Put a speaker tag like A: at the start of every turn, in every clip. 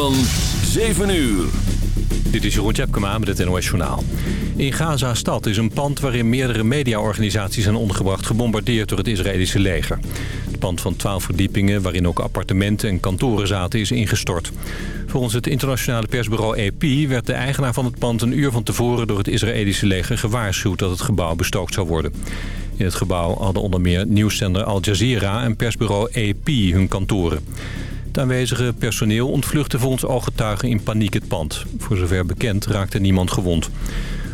A: van 7 uur.
B: Dit is Jeroen Tjepkema met het NOS Journaal. In Gaza-stad is een pand waarin meerdere mediaorganisaties zijn ondergebracht... gebombardeerd door het Israëlische leger. Het pand van 12 verdiepingen, waarin ook appartementen en kantoren zaten, is ingestort. Volgens het internationale persbureau AP werd de eigenaar van het pand... een uur van tevoren door het Israëlische leger gewaarschuwd... dat het gebouw bestookt zou worden. In het gebouw hadden onder meer nieuwszender Al Jazeera en persbureau AP hun kantoren. Het aanwezige personeel ontvluchtte volgens ooggetuigen in paniek het pand. Voor zover bekend raakte niemand gewond.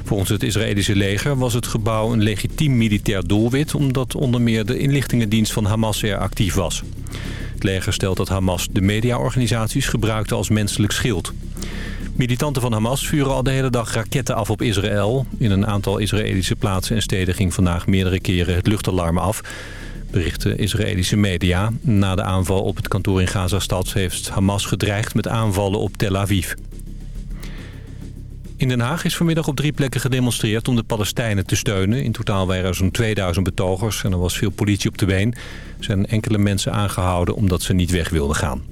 B: Volgens het Israëlische leger was het gebouw een legitiem militair doelwit... omdat onder meer de inlichtingendienst van Hamas er actief was. Het leger stelt dat Hamas de mediaorganisaties gebruikte als menselijk schild. Militanten van Hamas vuren al de hele dag raketten af op Israël. In een aantal Israëlische plaatsen en steden ging vandaag meerdere keren het luchtalarm af berichten Israëlische media. Na de aanval op het kantoor in Gazastad heeft Hamas gedreigd met aanvallen op Tel Aviv. In Den Haag is vanmiddag op drie plekken gedemonstreerd om de Palestijnen te steunen. In totaal waren er zo'n 2000 betogers en er was veel politie op de been. Er zijn enkele mensen aangehouden omdat ze niet weg wilden gaan.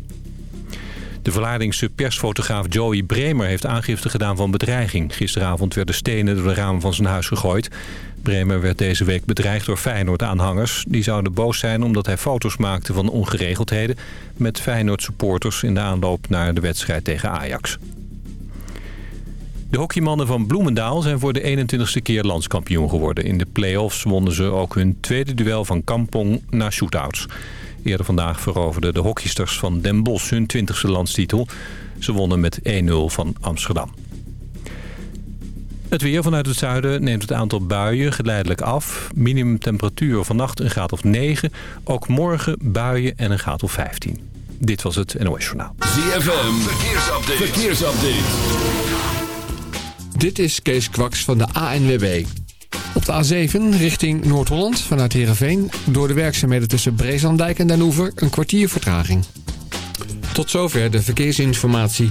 B: De Vlaardingse persfotograaf Joey Bremer heeft aangifte gedaan van bedreiging. Gisteravond werden stenen door de ramen van zijn huis gegooid. Bremer werd deze week bedreigd door Feyenoord-aanhangers. Die zouden boos zijn omdat hij foto's maakte van ongeregeldheden... met Feyenoord-supporters in de aanloop naar de wedstrijd tegen Ajax. De hockeymannen van Bloemendaal zijn voor de 21ste keer landskampioen geworden. In de play-offs wonnen ze ook hun tweede duel van Kampong na shootouts. Eerder vandaag veroverden de hockeysters van Den Bosch hun 20ste landstitel. Ze wonnen met 1-0 van Amsterdam. Het weer vanuit het zuiden neemt het aantal buien geleidelijk af. Minimumtemperatuur vannacht een graad of 9. Ook morgen buien en een graad of 15. Dit was het NOS Journaal.
A: ZFM, verkeersupdate. verkeersupdate.
C: Dit is Kees Kwaks van de ANWB. Op de A7 richting Noord-Holland vanuit Heerenveen... door de werkzaamheden tussen Breeslanddijk en Den Oever een kwartier vertraging. Tot zover de verkeersinformatie.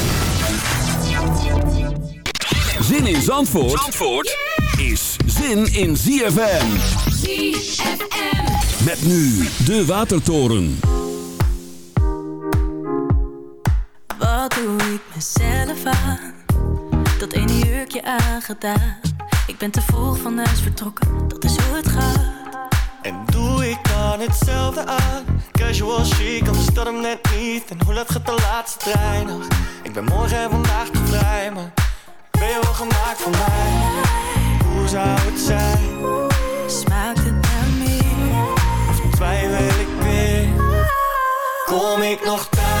A: Zin in Zandvoort, Zandvoort is zin in ZFM.
D: ZFM.
A: Met nu de Watertoren.
E: Wat doe ik mezelf aan? Dat ene jurkje aangedaan. Ik ben te vroeg van huis vertrokken, dat is hoe het gaat.
F: En doe ik dan hetzelfde aan Casual chic, anders dat hem net niet En hoe laat gaat de laatste trein nog Ik ben morgen en vandaag te vrij Maar wel gemaakt voor mij. Hoe zou het zijn?
E: Smaakt het naar meer?
F: Of twijfel ik weer? Kom ik nog thuis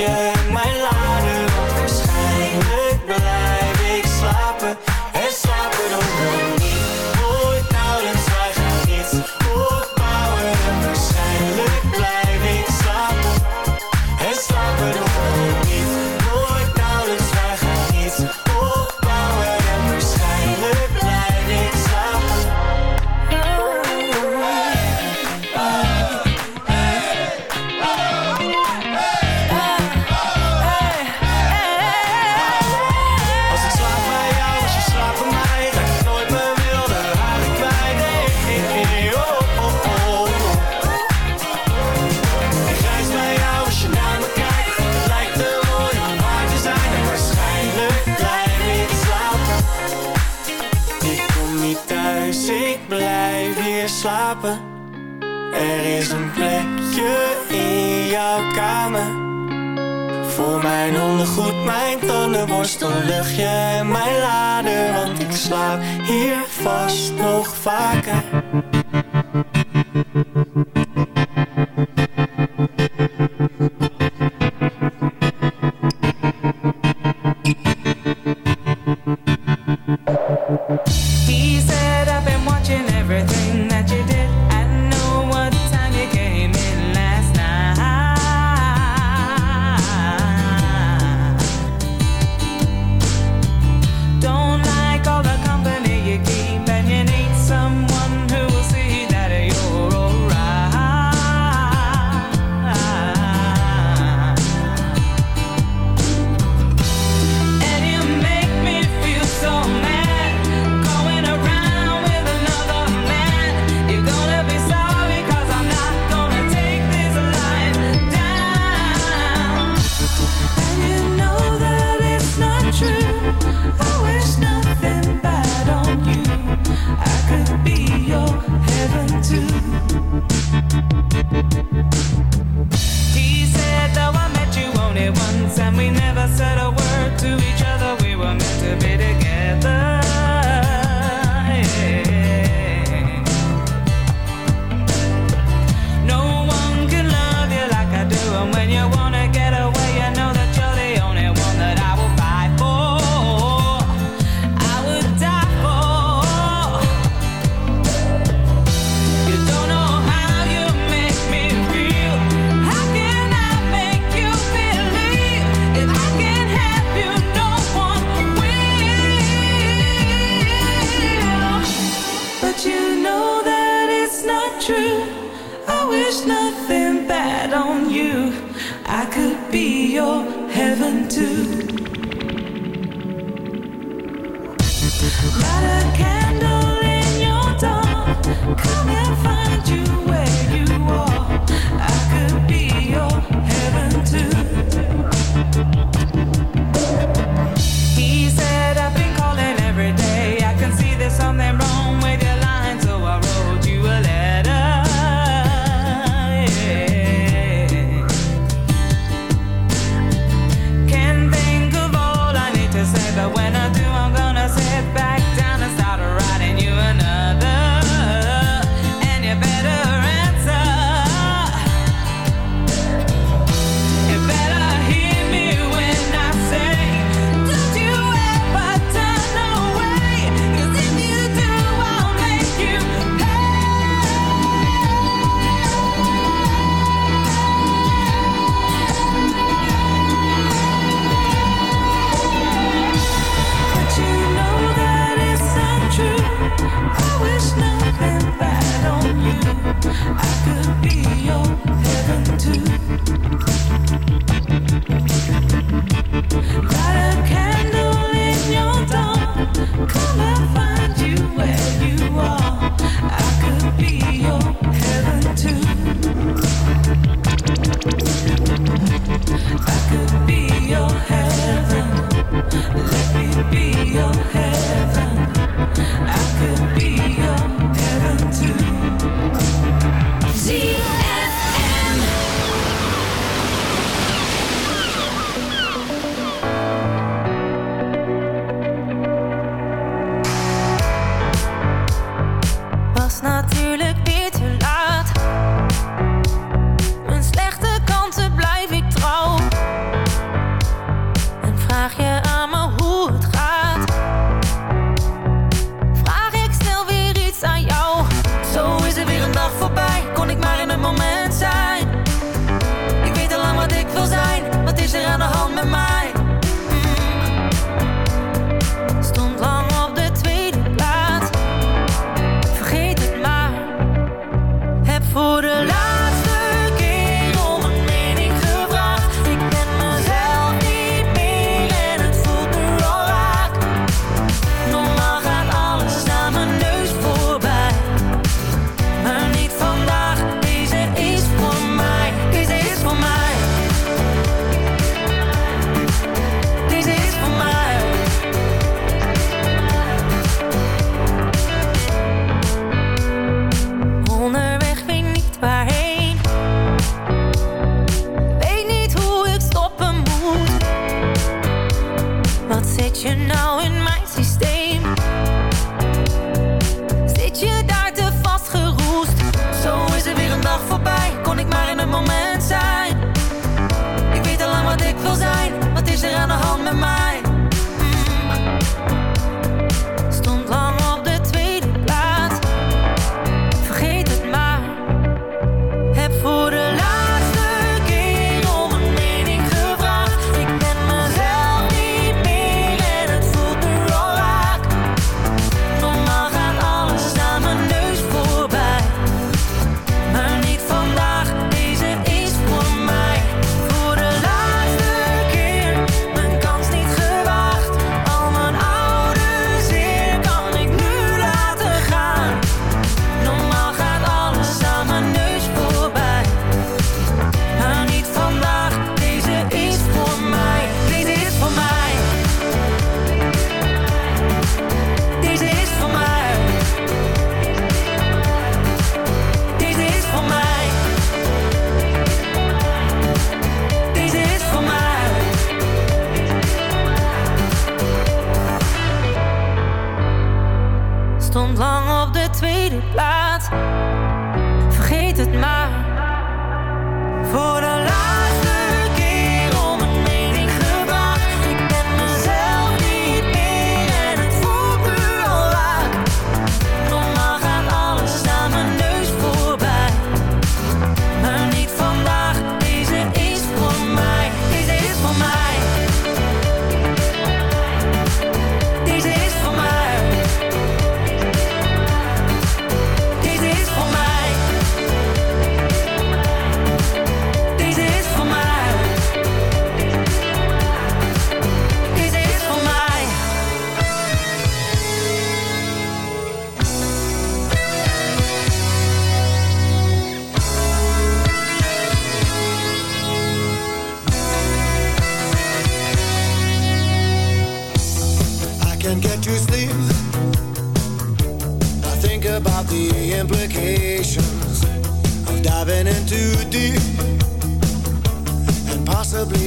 F: yeah. Er
G: is een plekje in jouw kamer. Voor mijn ondergoed, mijn tandenborstel, luchtje en mijn lader. Want ik slaap hier vast nog vaker.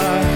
H: heart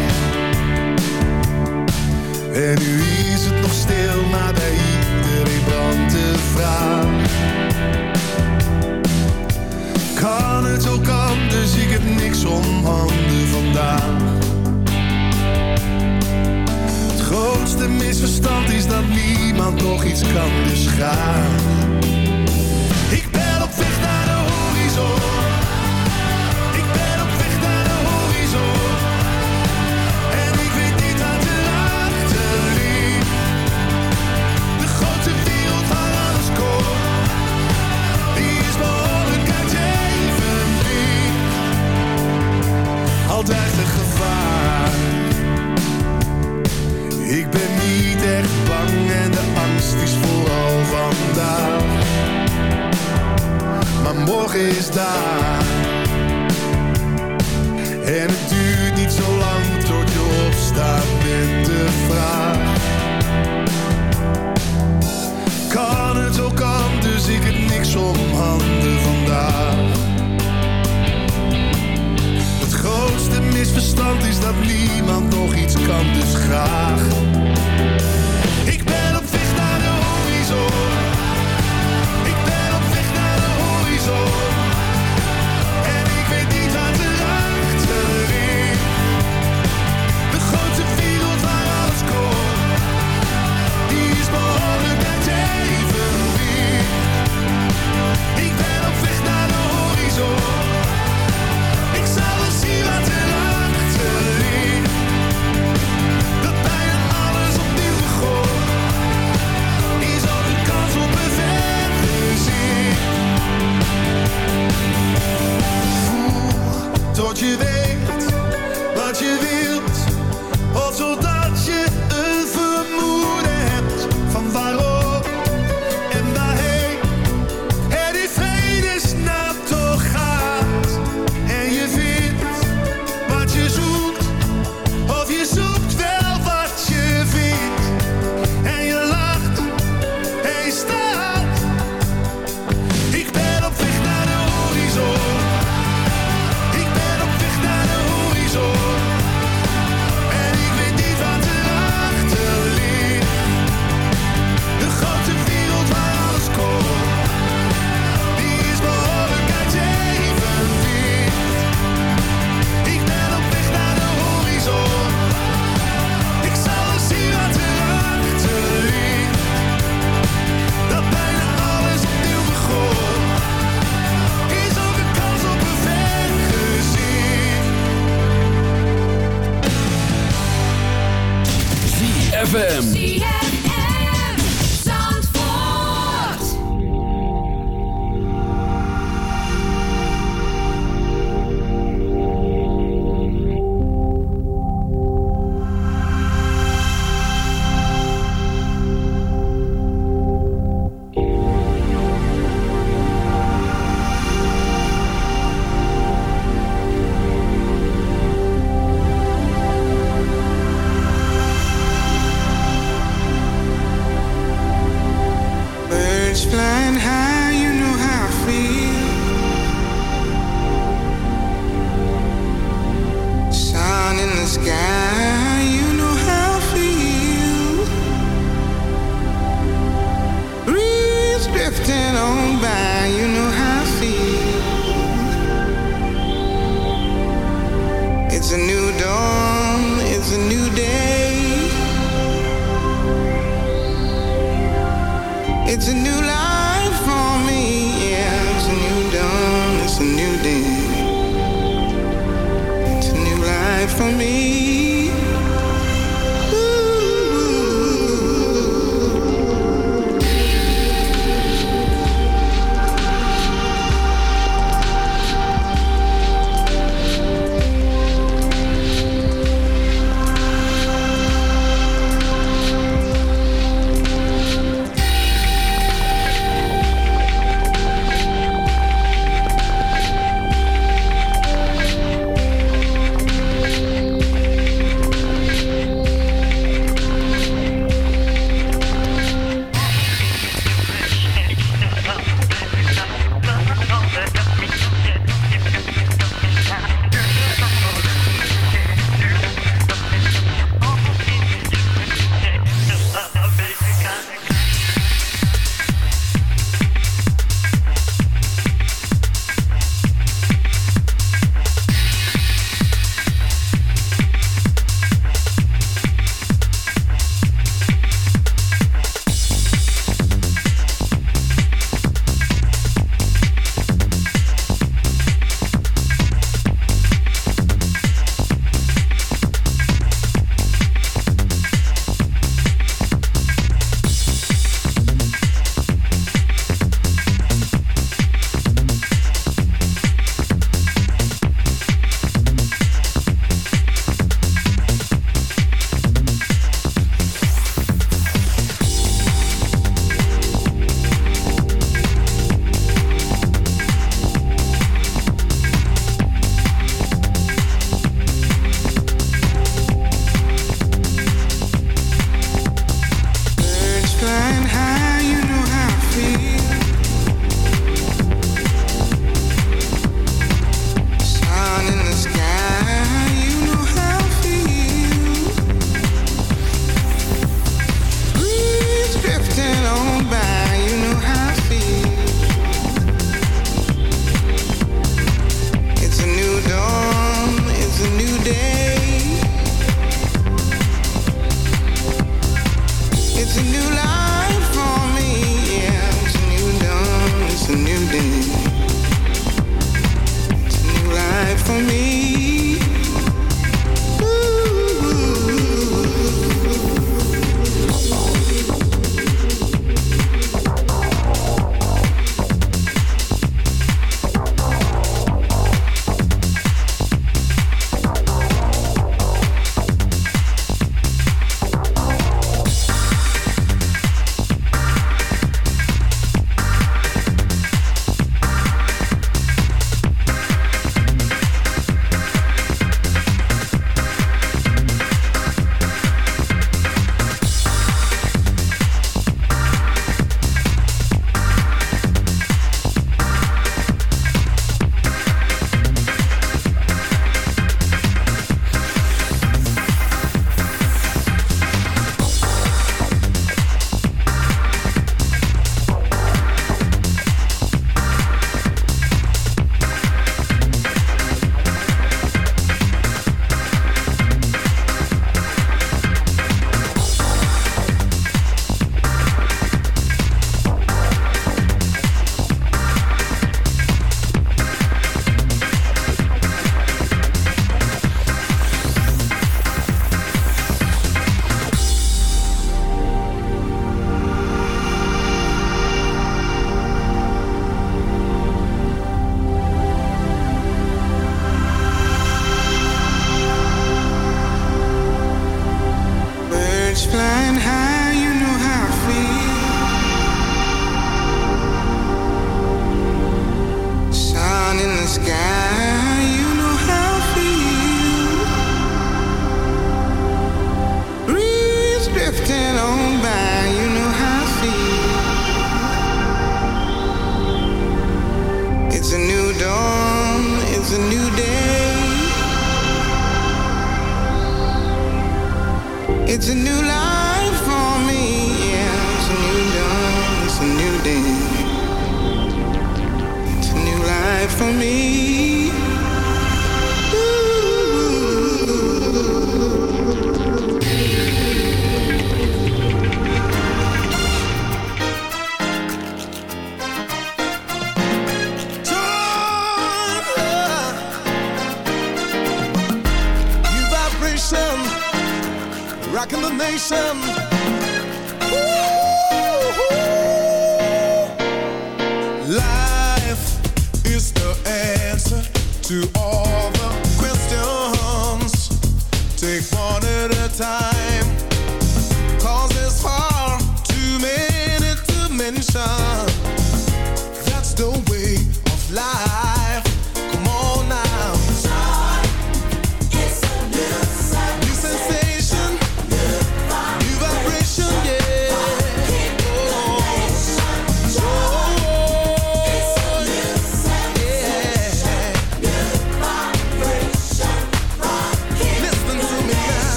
H: some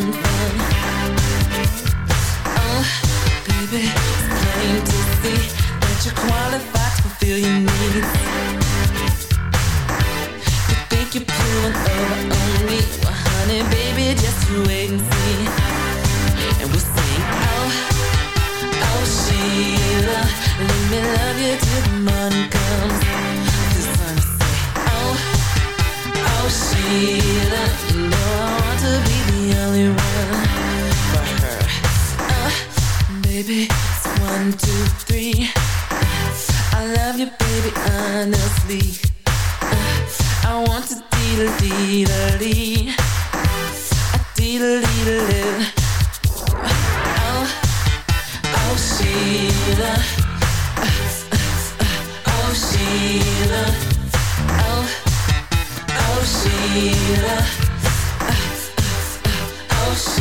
I: Oh,
G: baby, to
J: see that you're qualified to your. You think you're me? Well, honey, baby, just wait and see. And we'll sing, oh, oh, Sheila, let me love you till the morning oh, oh, Sheila, you know to be the only one for her. Uh, baby, it's one, two, three. I love you, baby, honestly. Uh, I want to deedle deedle dee, a deedle deedle doo. Uh, oh, oh Sheila, uh, uh, oh Sheila, oh, oh Sheila, oh Sheila, oh baby,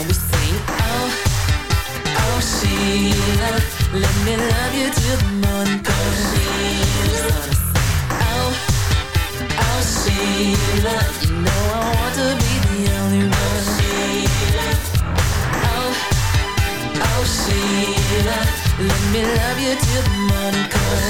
J: And we sing, oh, oh, Sheila, let me love you till the morning comes. Sheila, oh. Oh Sheila, you know I want to be the only one. Oh, oh Sheila, let me love you till the morning comes.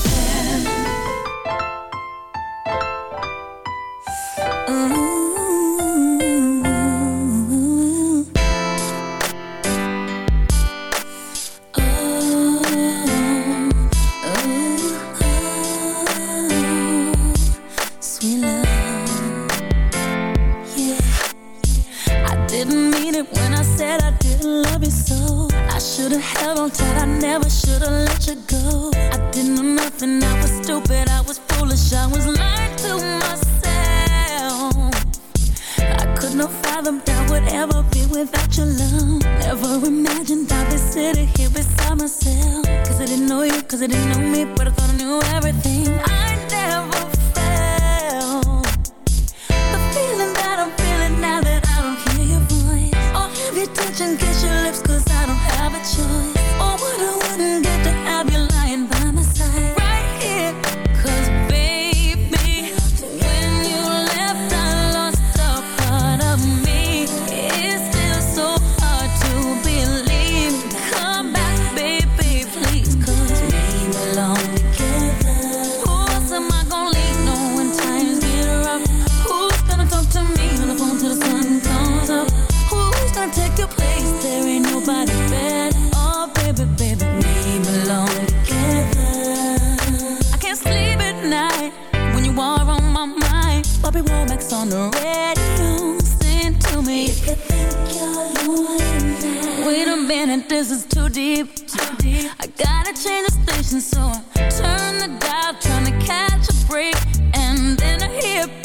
K: Minute, this is too deep. Too deep. I gotta change the station, so I turn the dial, trying to catch a break, and then I hear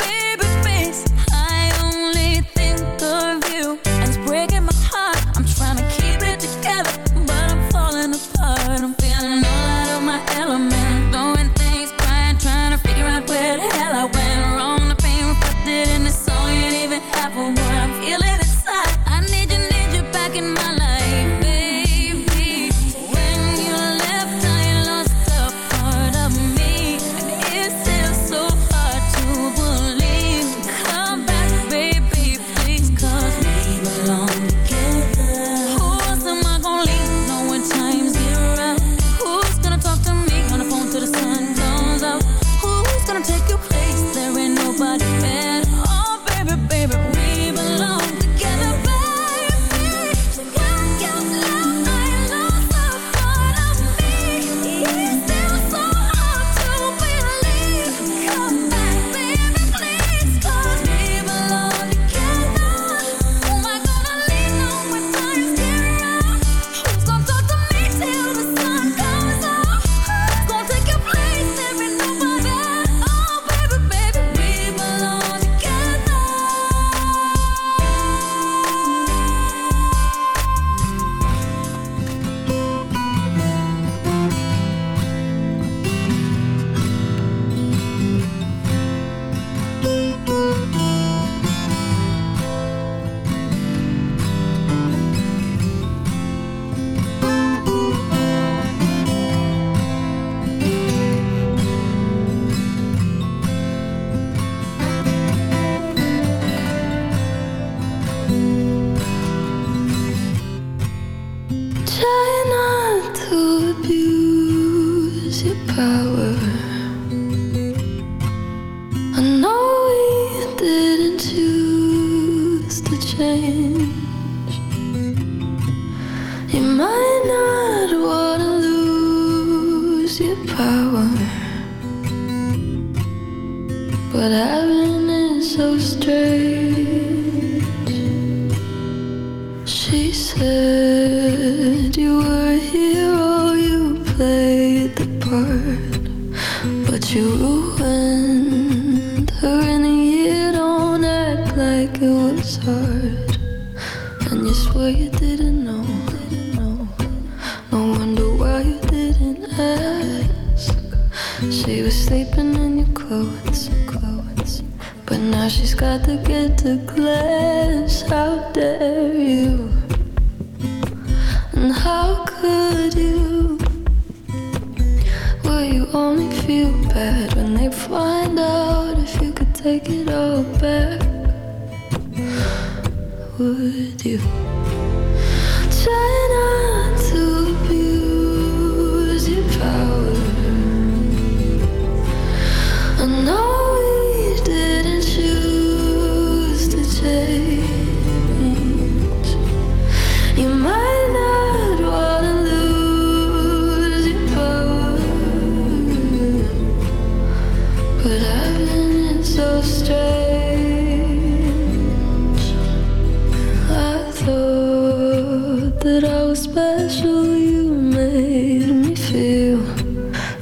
H: that I was special. You made me feel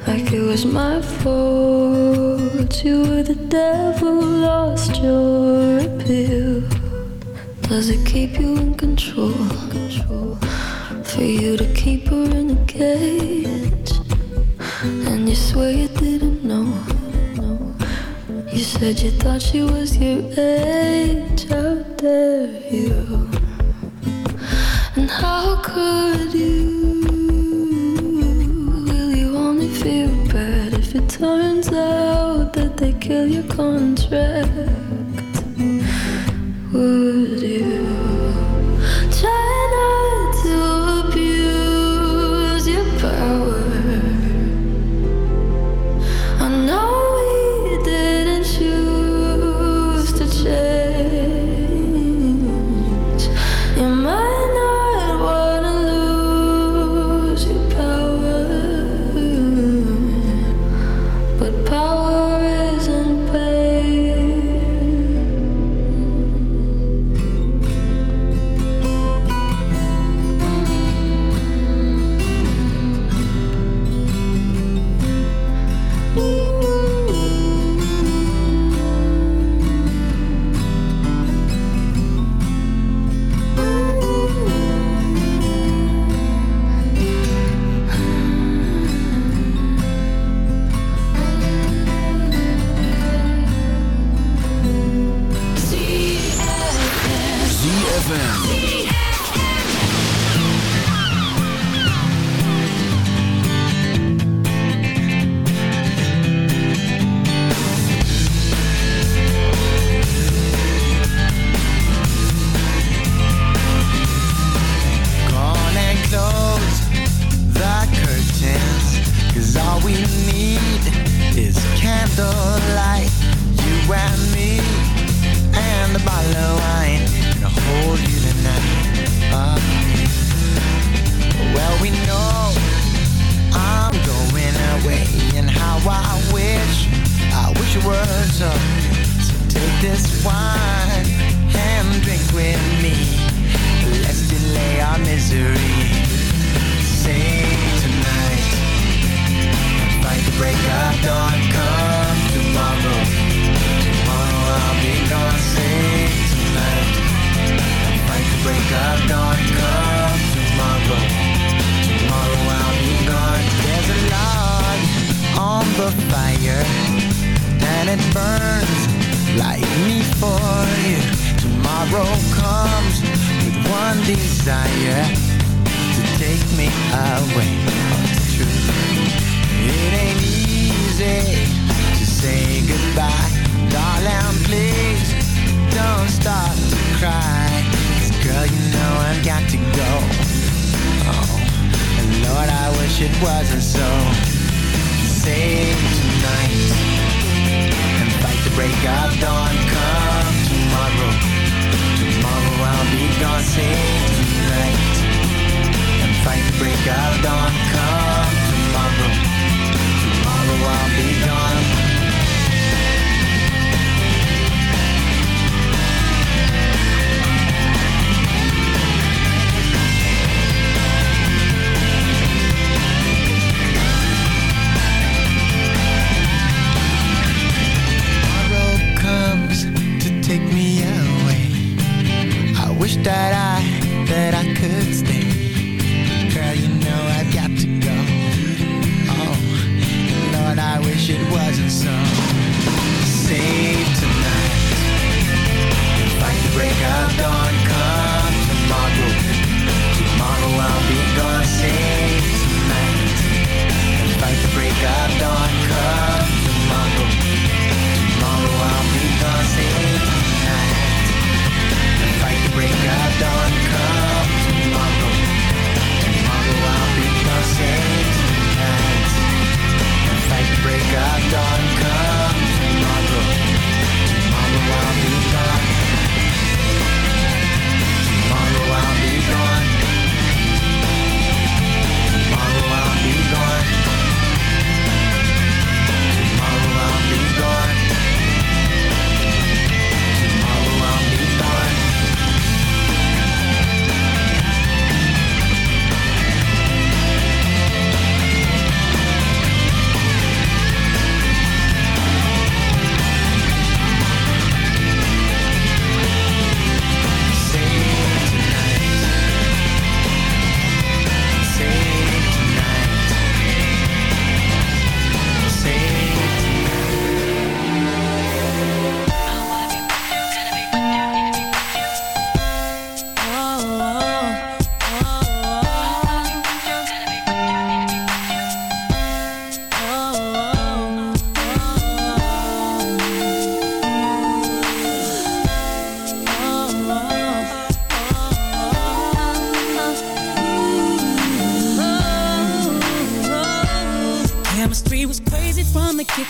H: like it was my fault. You were the devil, lost your appeal. Does it keep you in control? For you to keep her in a cage, and you swear you didn't know. You said you thought she was your age. How dare you? turns out that they kill your contract?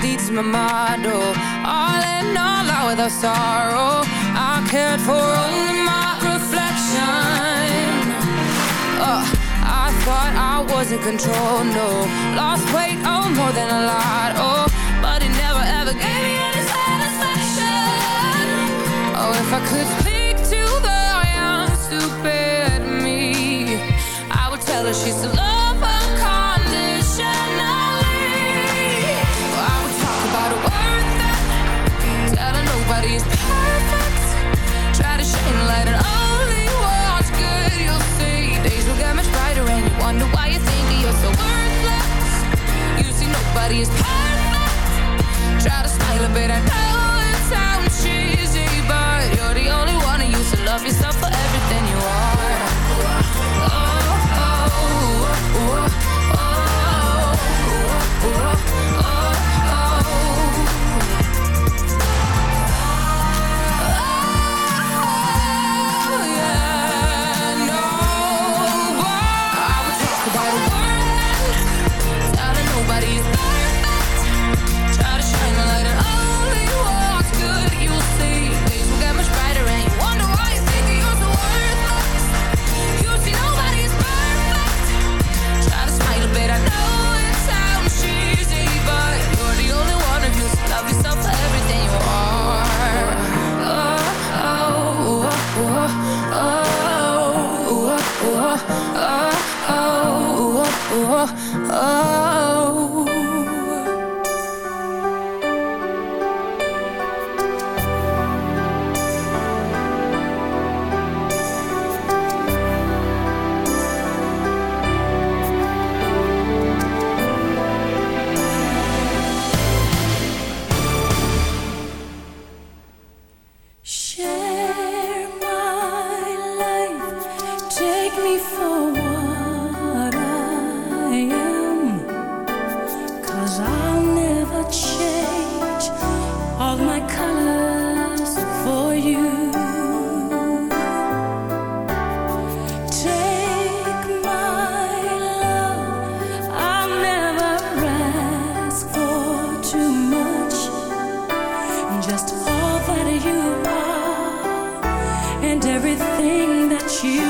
G: deeds, my motto. All in all, out without sorrow. I cared for only my reflection. Uh, I thought I was in control, no. Lost weight, oh, more than a lot, oh. But it never ever gave me any satisfaction. Oh, if I could speak to the young, stupid me, I would tell her she's to and light it up you.